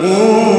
إن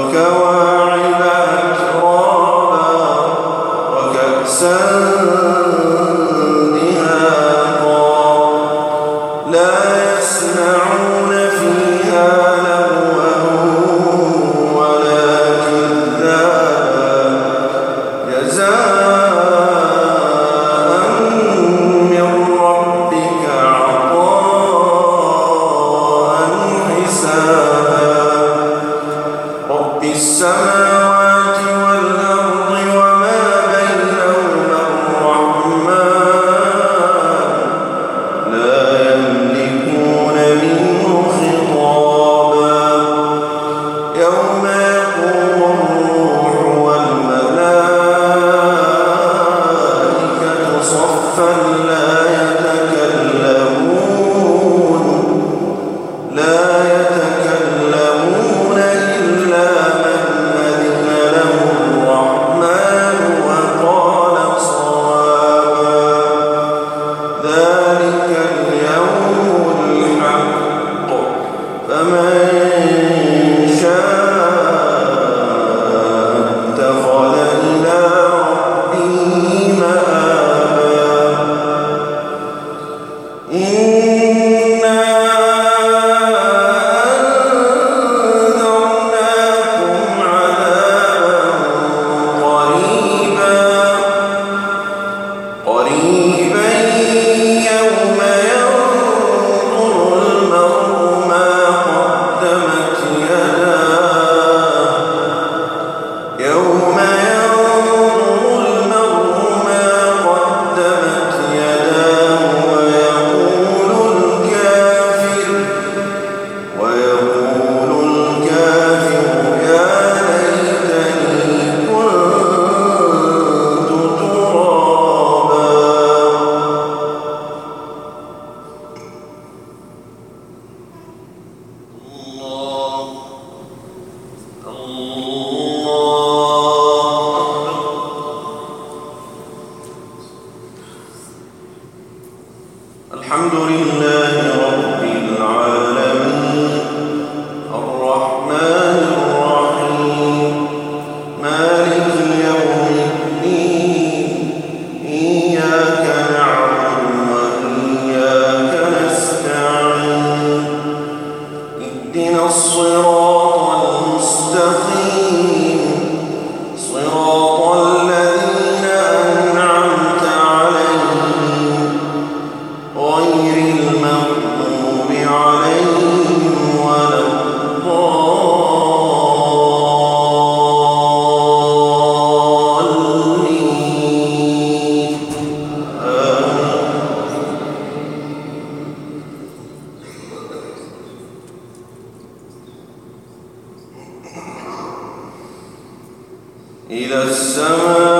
والكواكب إذا السماء.